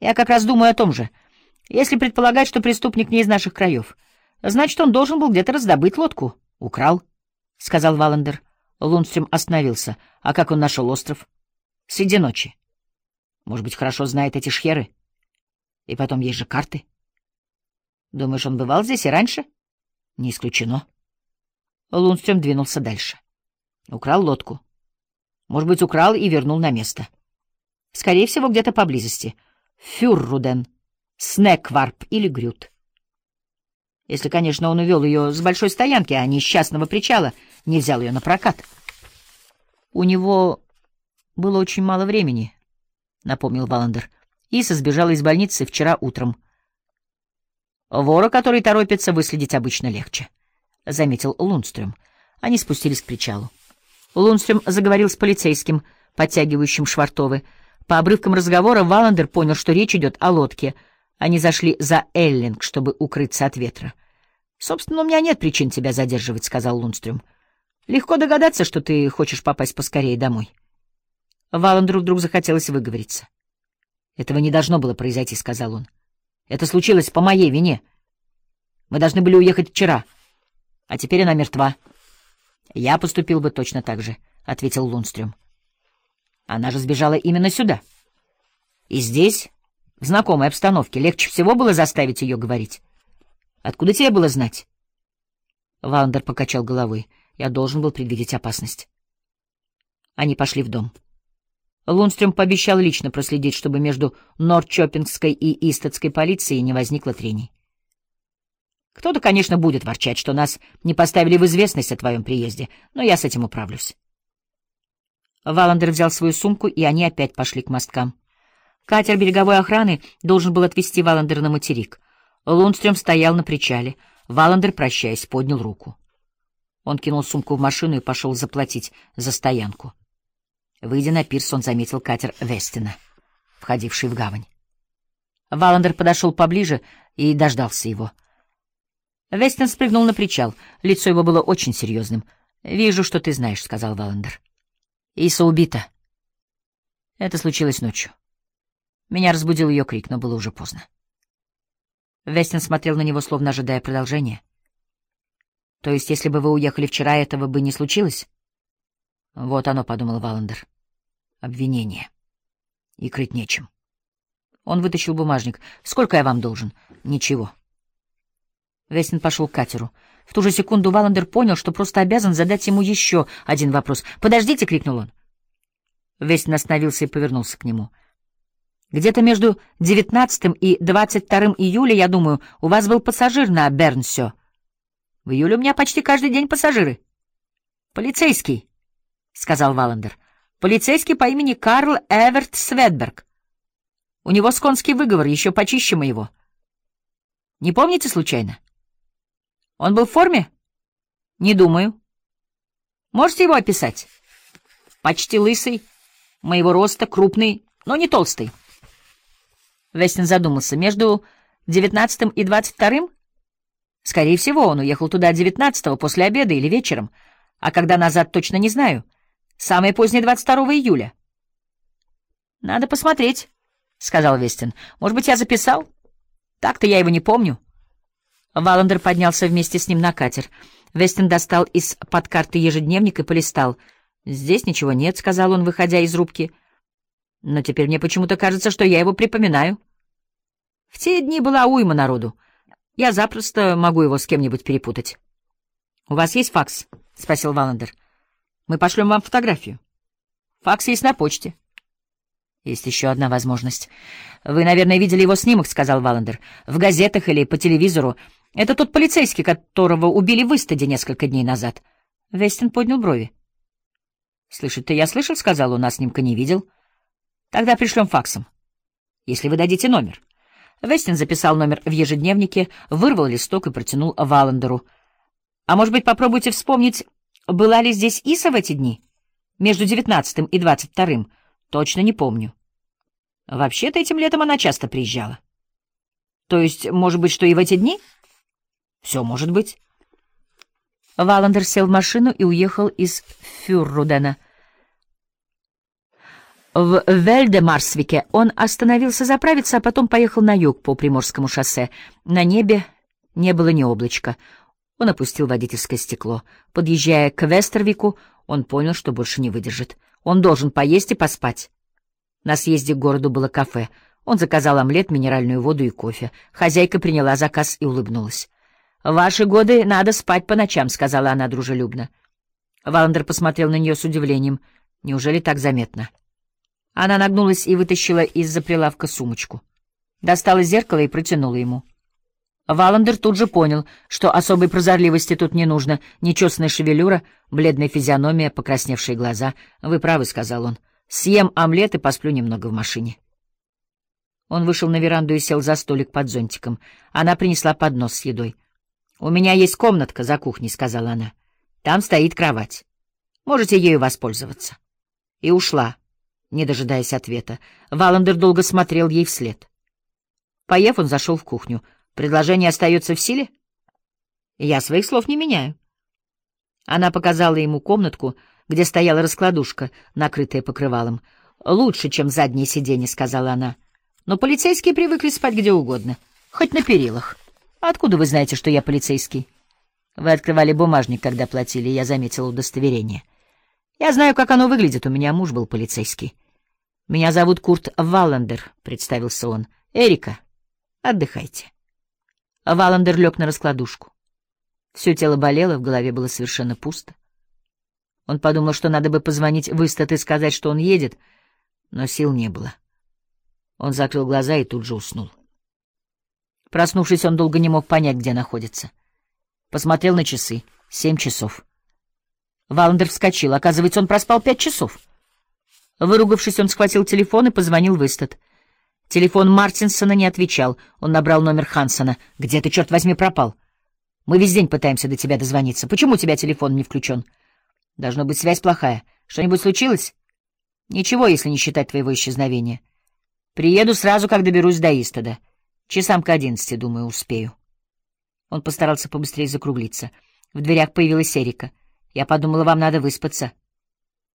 Я как раз думаю о том же. Если предполагать, что преступник не из наших краев, значит, он должен был где-то раздобыть лодку. Украл, — сказал Валандер. Лунстрем остановился. А как он нашел остров? Среди ночи. Может быть, хорошо знает эти шхеры? И потом есть же карты. Думаешь, он бывал здесь и раньше? Не исключено. Лунстрем двинулся дальше. Украл лодку. Может быть, украл и вернул на место. Скорее всего, где-то поблизости. Фюрруден, Снекварп или Грют. Если, конечно, он увел ее с большой стоянки, а не с частного причала, не взял ее на прокат. У него было очень мало времени, — напомнил Валандер. Иса сбежала из больницы вчера утром. Вора, который торопится, выследить обычно легче, — заметил Лунстрюм. Они спустились к причалу. Лунстрюм заговорил с полицейским, подтягивающим швартовы. По обрывкам разговора Валандер понял, что речь идет о лодке. Они зашли за Эллинг, чтобы укрыться от ветра. «Собственно, у меня нет причин тебя задерживать», — сказал Лунстрюм. «Легко догадаться, что ты хочешь попасть поскорее домой». Валандеру вдруг захотелось выговориться. «Этого не должно было произойти», — сказал он. «Это случилось по моей вине. Мы должны были уехать вчера, а теперь она мертва». «Я поступил бы точно так же», — ответил Лунстрюм. «Она же сбежала именно сюда. И здесь, в знакомой обстановке, легче всего было заставить ее говорить. Откуда тебе было знать?» Вандер покачал головой. «Я должен был предвидеть опасность». Они пошли в дом. Лунстрюм пообещал лично проследить, чтобы между Норчопингской и Истатской полицией не возникло трений. Кто-то, конечно, будет ворчать, что нас не поставили в известность о твоем приезде, но я с этим управлюсь. Валандер взял свою сумку, и они опять пошли к мосткам. Катер береговой охраны должен был отвезти Валандер на материк. Лундстрём стоял на причале. Валандер, прощаясь, поднял руку. Он кинул сумку в машину и пошел заплатить за стоянку. Выйдя на пирс, он заметил катер Вестина, входивший в гавань. Валандер подошел поближе и дождался его — Вестин спрыгнул на причал. Лицо его было очень серьезным. «Вижу, что ты знаешь», — сказал Валандер. «Иса убита». Это случилось ночью. Меня разбудил ее крик, но было уже поздно. Вестин смотрел на него, словно ожидая продолжения. «То есть, если бы вы уехали вчера, этого бы не случилось?» «Вот оно», — подумал Валандер. «Обвинение. И крыть нечем». Он вытащил бумажник. «Сколько я вам должен?» «Ничего». Вестин пошел к катеру. В ту же секунду Валандер понял, что просто обязан задать ему еще один вопрос. «Подождите!» — крикнул он. Вестин остановился и повернулся к нему. «Где-то между 19 и 22 июля, я думаю, у вас был пассажир на Бернсё. В июле у меня почти каждый день пассажиры». «Полицейский», — сказал Валандер. «Полицейский по имени Карл Эверт Светберг. У него сконский выговор, еще почище моего. Не помните случайно?» Он был в форме? Не думаю. Можете его описать? Почти лысый, моего роста, крупный, но не толстый. Вестин задумался. Между девятнадцатым и двадцать вторым? Скорее всего, он уехал туда девятнадцатого после обеда или вечером, а когда назад точно не знаю. Самое позднее двадцать второго июля. Надо посмотреть, — сказал Вестин. Может быть, я записал? Так-то я его не помню. Валандер поднялся вместе с ним на катер. Вестин достал из-под карты ежедневник и полистал. «Здесь ничего нет», — сказал он, выходя из рубки. «Но теперь мне почему-то кажется, что я его припоминаю». В те дни была уйма народу. Я запросто могу его с кем-нибудь перепутать. — У вас есть факс? — спросил Валандер. — Мы пошлем вам фотографию. Факс есть на почте. Есть еще одна возможность. Вы, наверное, видели его снимок, — сказал Валандер. В газетах или по телевизору. Это тот полицейский, которого убили в Истаде несколько дней назад. Вестин поднял брови. «Слышать-то я слышал», — сказал, — «у нас снимка не видел». «Тогда пришлем факсом, если вы дадите номер». Вестин записал номер в ежедневнике, вырвал листок и протянул Валандеру. «А может быть, попробуйте вспомнить, была ли здесь Иса в эти дни? Между девятнадцатым и двадцать вторым? Точно не помню. Вообще-то этим летом она часто приезжала. То есть, может быть, что и в эти дни?» Все может быть. Валандер сел в машину и уехал из Фюррудена. В Вельдемарсвике он остановился заправиться, а потом поехал на юг по Приморскому шоссе. На небе не было ни облачка. Он опустил водительское стекло. Подъезжая к Вестервику, он понял, что больше не выдержит. Он должен поесть и поспать. На съезде к городу было кафе. Он заказал омлет, минеральную воду и кофе. Хозяйка приняла заказ и улыбнулась. «В ваши годы надо спать по ночам», — сказала она дружелюбно. Валандер посмотрел на нее с удивлением. «Неужели так заметно?» Она нагнулась и вытащила из-за прилавка сумочку. Достала зеркало и протянула ему. Валандер тут же понял, что особой прозорливости тут не нужно. Нечесанная шевелюра, бледная физиономия, покрасневшие глаза. «Вы правы», — сказал он. «Съем омлет и посплю немного в машине». Он вышел на веранду и сел за столик под зонтиком. Она принесла поднос с едой. «У меня есть комнатка за кухней», — сказала она. «Там стоит кровать. Можете ею воспользоваться». И ушла не дожидаясь ответа. Валандер долго смотрел ей вслед. Поев, он зашел в кухню. «Предложение остается в силе?» «Я своих слов не меняю». Она показала ему комнатку, где стояла раскладушка, накрытая покрывалом. «Лучше, чем заднее сиденье», — сказала она. «Но полицейские привыкли спать где угодно, хоть на перилах. Откуда вы знаете, что я полицейский?» «Вы открывали бумажник, когда платили, я заметил удостоверение». Я знаю, как оно выглядит, у меня муж был полицейский. Меня зовут Курт Валлендер, представился он. Эрика, отдыхайте. Валлендер лег на раскладушку. Все тело болело, в голове было совершенно пусто. Он подумал, что надо бы позвонить в Истат и сказать, что он едет, но сил не было. Он закрыл глаза и тут же уснул. Проснувшись, он долго не мог понять, где находится. Посмотрел на часы. Семь часов. Валандер вскочил. Оказывается, он проспал пять часов. Выругавшись, он схватил телефон и позвонил в Истат. Телефон Мартинсона не отвечал. Он набрал номер Хансона. «Где ты, черт возьми, пропал? Мы весь день пытаемся до тебя дозвониться. Почему у тебя телефон не включен? Должно быть, связь плохая. Что-нибудь случилось? Ничего, если не считать твоего исчезновения. Приеду сразу, как доберусь до Истада. Часам к одиннадцати, думаю, успею. Он постарался побыстрее закруглиться. В дверях появилась Эрика. Я подумала, вам надо выспаться.